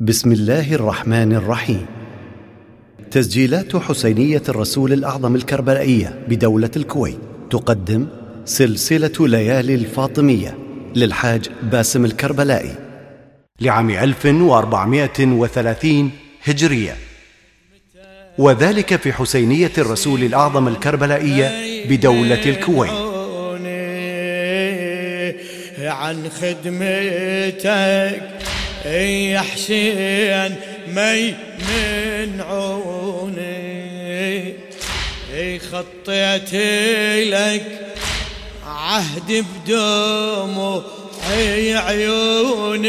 بسم الله الرحمن الرحيم. تسجيلات حسينية الرسول الأعظم الكربلائية بدولة الكويت تقدم سلسلة ليالي الفاطمية للحاج باسم الكربلائي لعام 1430 هجرية. وذلك في حسينية الرسول الأعظم الكربلائية بدولة الكويت. عن خدمتك يا حسين مي من عوني. خطيت لك عهد بدموع عيوني.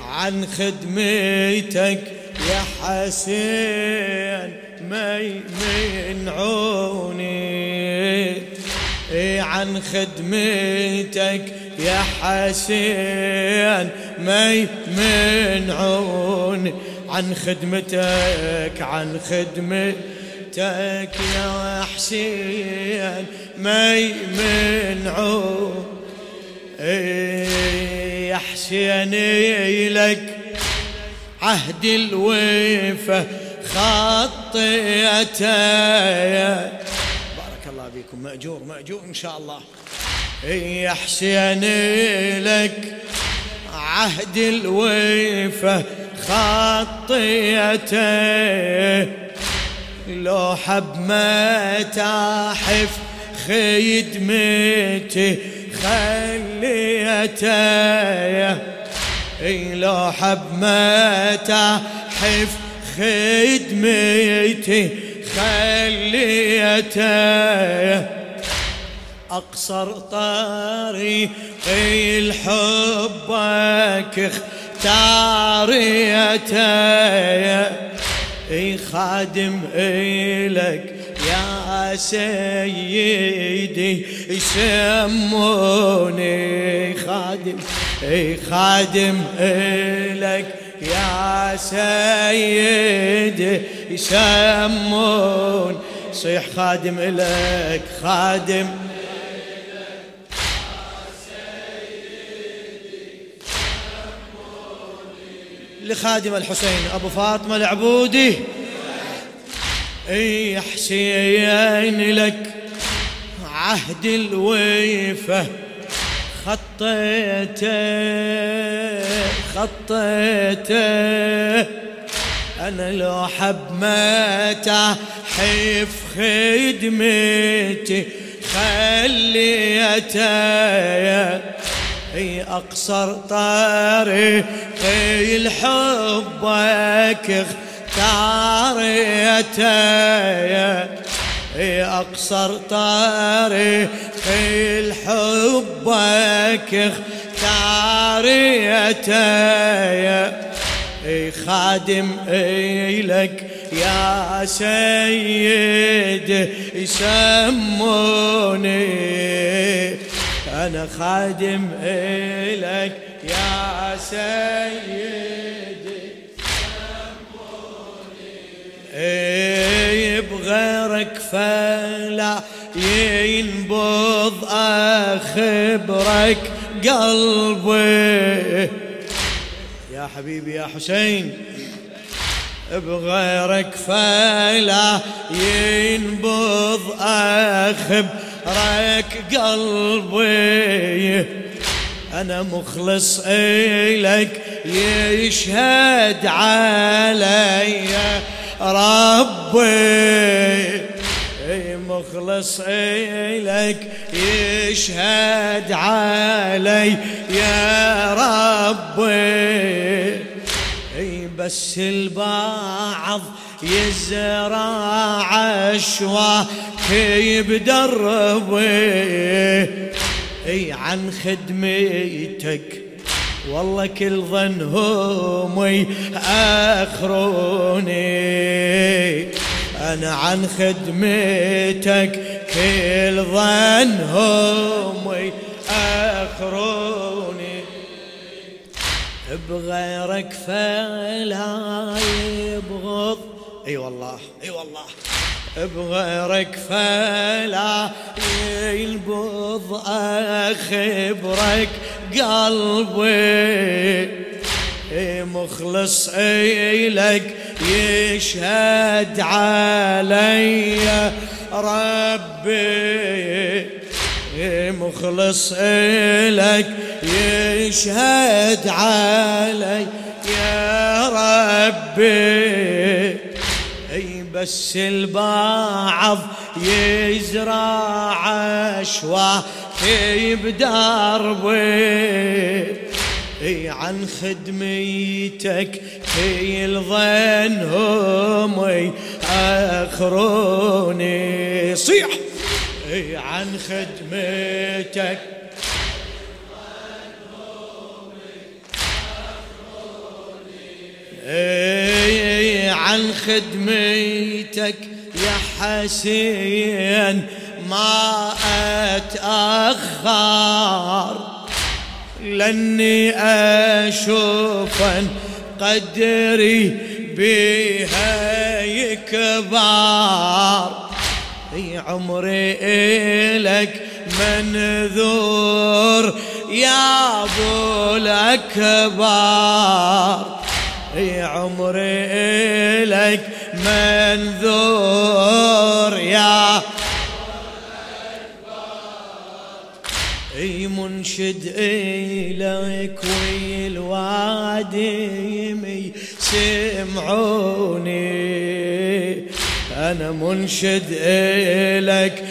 عن خدمتك يا حسين مي من عوني. عن خدمتك يا حسين مي من عوني عن خدمتك عن خدمتك يا حسين مي من عون. يا حسين لك عهد الوفا خطيته بكم مأجور مأجور إن شاء الله. يا حسين لك عهد الوفا خطيته. لو حب ما تحف خدمتي خليته. لو حب ما تحف خدمتي خليته. أقصر طريق الحبك اختاريته إي خادم إلك يا سيدي يسموني خادم. إي خادم إلك يا سيدي يسمون. صيح خادم إلك خادم لخادم الحسين أبو فاطمة العبودي. إي حسين لك عهد الويفة. خطيته خطيته. أنا لو حب ما تحف خدمتي خليته. أي أقصر طريق الحبك اختاريته أقصر طريق الحبك اختاريته خادم إلك يا سيد يسموني. أنا خادم إلك يا سيد إيه بغيرك فلا ينبض أخبرك قلبي. يا حبيبي يا حسين بغيرك فلا ينبض أخبرك قلبي. أنا مخلص إلك يشهد علي. ربي مخلص إلك يشهد علي. يا ربي بس البعض يزرع عشوى بدربي إي عن خدمتك والله كل ظنهم آخروني. أنا عن خدمتك كل ظنهم آخروني. بغيرك فلا يبغض. أي والله أي والله. بغيرك فلا ينبض اخبرك قلبي. مخلص إلك يشهد علي ربي. مخلص إلك يشهد علي يا ربي. بس البعض يزرع اشواك بدربي إي عن خدمتك كل ظنهم اخروني صيح! إي عن خدمتك إي عن خدمتك يا حسين ما أتأخر لأني اشوفا قدري بها يكبر. في عمري إلك منذور يا أبو الأكبر. في عمري إلك منذور يا أي منشد إليك والوادم سمعوني أنا منشد إلك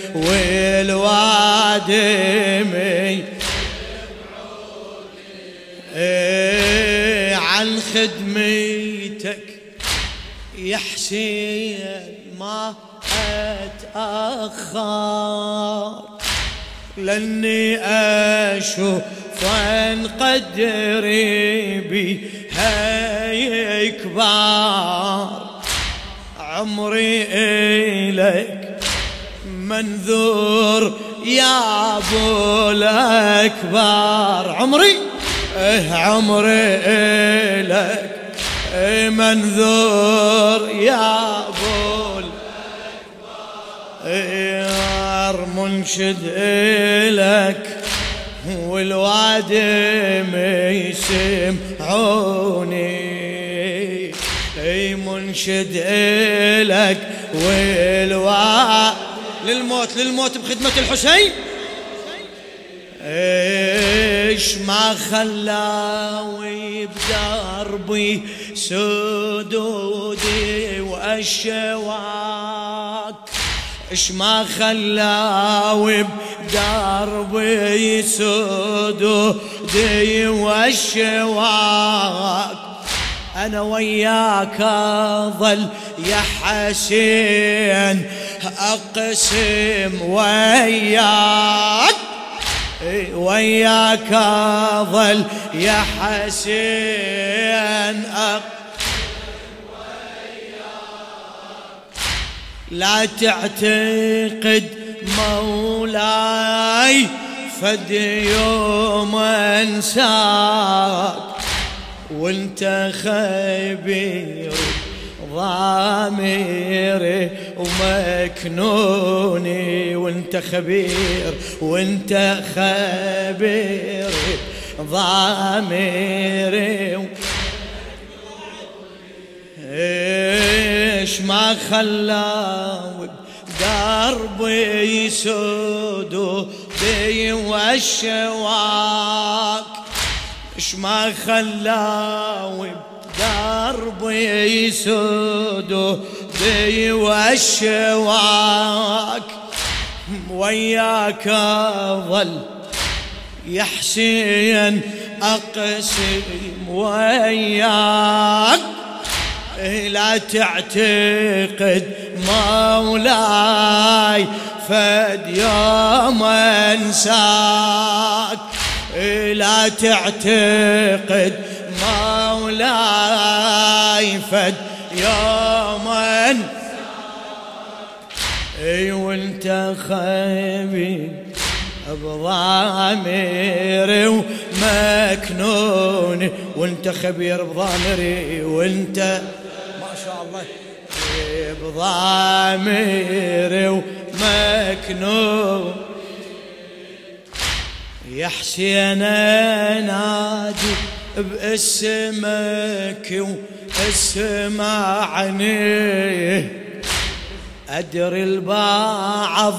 والوادمي إيه عن خدمتك يا حسين ما أتأخر. لأني أشوف عن قدري بها يكبر. عمري إليك منذور يا أبو الأكبر. عمري؟ إيه عمري إليك إيه منذور يا ابو الاكبر منشد إلك والوادم يسمعوني أي منشد إلك والوا للموت للموت بخدمة الحسين. إيش ما خلاوي بدربي سدودي وأشواك. اش ما خلاوي بدربي سدودي وأشواك. أنا وياك أظل يا حسين أقسم وياك. وياك اظل يا حسين أقسم لا تعتقد مولاي فد يوم انساك وانت خبير. ضامري ومكنوني وانت خبير وانت خبير. ضامري إيش ما خلاو دربي يسودوا بي والشواك إيش ما خلاو دربي يسودوا بي والشواك وياك ظل يا حسين أقسم وياك. لا تعتقد مولاي فد يوم انساك. لا تعتقد مولاي فد يوم إي وانت خبير بضامري ومكنون وانت خبير بضامري وانت الله بضامري ومكنون. يا حسين نادي باسمك واسمعني. أدري البعض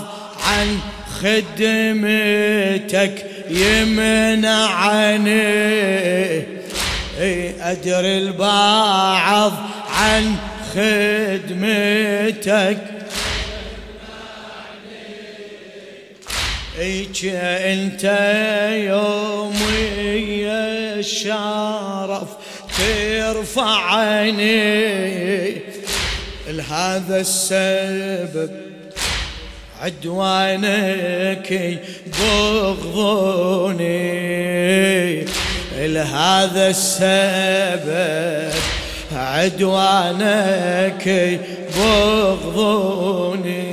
عن خدمتك يمنعني. أدري البعض عن خدمتك ايك أنت يومي الشرف ترفعني لهذا السبب عدوانك بغضوني لهذا السبب عدوانك بغضوني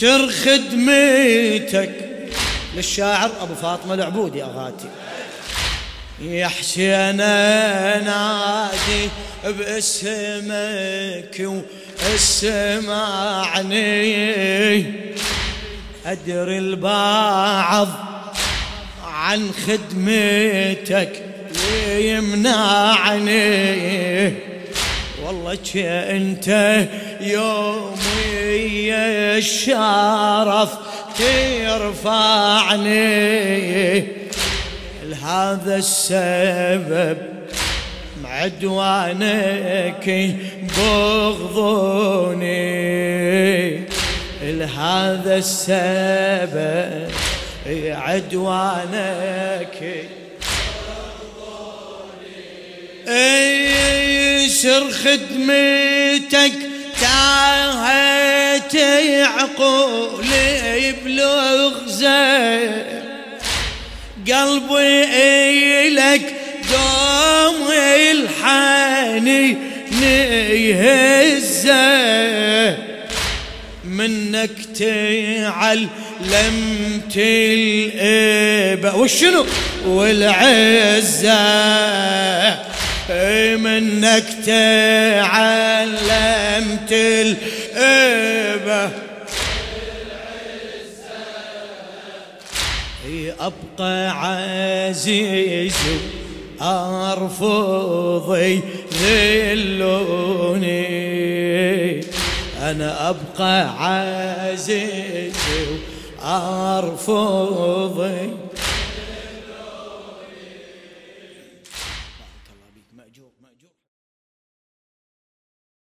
سر خدمتك. للشاعر أبو فاطمة العبودي اغاتي يا حسين نادي باسمك واسمعني. أدري البعض عن خدمتك يمنعني. والله أنت يومي الشرف ترفعني. لهذا السبب معدوانك بغضوني لهذا السبب عدوانك أي سر خدمتك تاهت عقولي بلغ زين. قلبي إلك دوم الحاني نيهزه منك تعلمت الإبة وشنو؟ والعزة. منك تعلمت الإبة أبقى عزيز أرفضي ذلوني أنا أبقى عزيز أرفضي